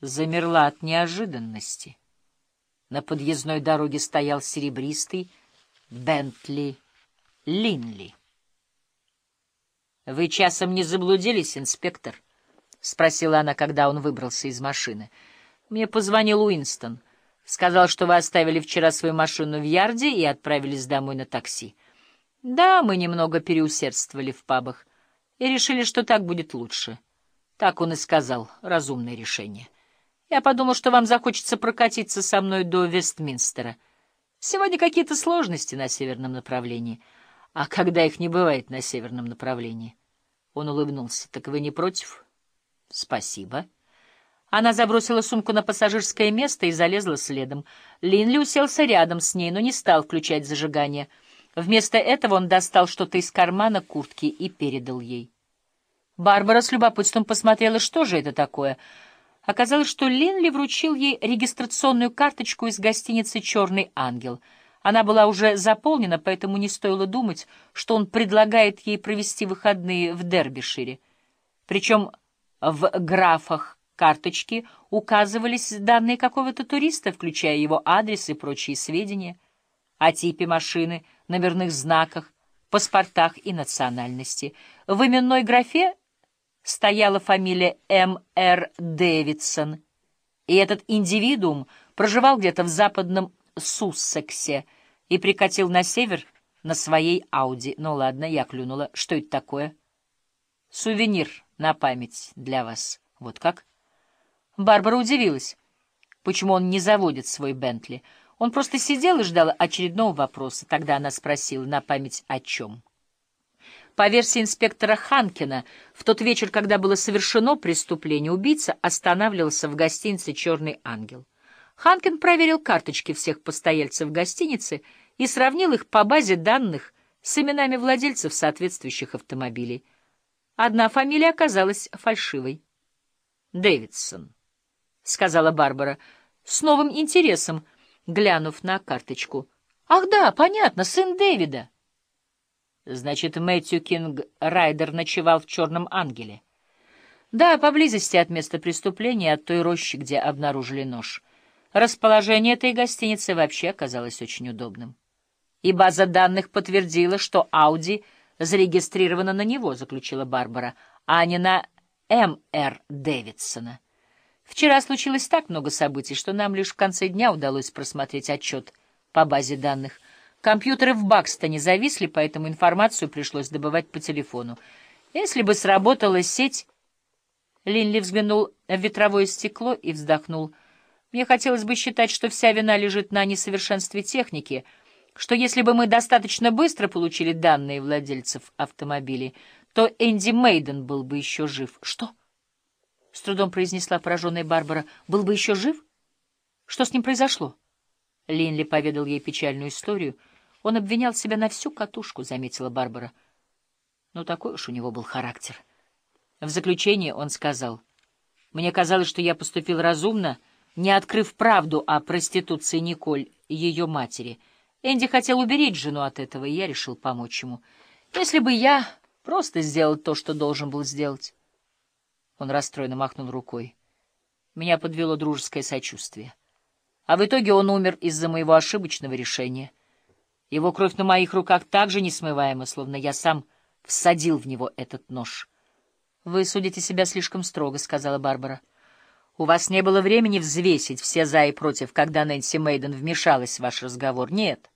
замерла от неожиданности. На подъездной дороге стоял серебристый Бентли Линли. — Вы часом не заблудились, инспектор? — спросила она, когда он выбрался из машины. — Мне позвонил Уинстон. Сказал, что вы оставили вчера свою машину в ярде и отправились домой на такси. Да, мы немного переусердствовали в пабах и решили, что так будет лучше. Так он и сказал, разумное решение. Я подумал, что вам захочется прокатиться со мной до Вестминстера. Сегодня какие-то сложности на северном направлении. А когда их не бывает на северном направлении? Он улыбнулся. Так вы не против? Спасибо. Она забросила сумку на пассажирское место и залезла следом. Линли уселся рядом с ней, но не стал включать зажигание — Вместо этого он достал что-то из кармана куртки и передал ей. Барбара с любопытством посмотрела, что же это такое. Оказалось, что Линли вручил ей регистрационную карточку из гостиницы «Черный ангел». Она была уже заполнена, поэтому не стоило думать, что он предлагает ей провести выходные в Дербишире. Причем в графах карточки указывались данные какого-то туриста, включая его адрес и прочие сведения о типе машины — номерных знаках, паспортах и национальности. В именной графе стояла фамилия М.Р. Дэвидсон, и этот индивидуум проживал где-то в западном Суссексе и прикатил на север на своей Ауди. Ну ладно, я клюнула. Что это такое? Сувенир на память для вас. Вот как? Барбара удивилась, почему он не заводит свой Бентли — он просто сидел и ждал очередного вопроса. Тогда она спросила на память о чем. По версии инспектора Ханкина, в тот вечер, когда было совершено преступление, убийца останавливался в гостинице «Черный ангел». Ханкин проверил карточки всех постояльцев гостиницы и сравнил их по базе данных с именами владельцев соответствующих автомобилей. Одна фамилия оказалась фальшивой. «Дэвидсон», — сказала Барбара, с новым интересом — глянув на карточку. «Ах да, понятно, сын Дэвида». Значит, Мэтью Кинг Райдер ночевал в «Черном ангеле». Да, поблизости от места преступления, от той рощи, где обнаружили нож. Расположение этой гостиницы вообще оказалось очень удобным. И база данных подтвердила, что Ауди зарегистрирована на него, заключила Барбара, а не на М.Р. Дэвидсона. Вчера случилось так много событий, что нам лишь в конце дня удалось просмотреть отчет по базе данных. Компьютеры в Бакстоне зависли, поэтому информацию пришлось добывать по телефону. Если бы сработала сеть... Линли взглянул в ветровое стекло и вздохнул. Мне хотелось бы считать, что вся вина лежит на несовершенстве техники, что если бы мы достаточно быстро получили данные владельцев автомобилей, то Энди Мейден был бы еще жив. Что? —— с трудом произнесла пораженная Барбара. — Был бы еще жив? Что с ним произошло? Линли поведал ей печальную историю. Он обвинял себя на всю катушку, — заметила Барбара. Ну, такой уж у него был характер. В заключение он сказал, — Мне казалось, что я поступил разумно, не открыв правду о проституции Николь ее матери. Энди хотел уберечь жену от этого, и я решил помочь ему. Если бы я просто сделал то, что должен был сделать... Он расстроенно махнул рукой. Меня подвело дружеское сочувствие. А в итоге он умер из-за моего ошибочного решения. Его кровь на моих руках так же несмываема, словно я сам всадил в него этот нож. — Вы судите себя слишком строго, — сказала Барбара. — У вас не было времени взвесить все за и против, когда Нэнси Мейден вмешалась в ваш разговор. Нет.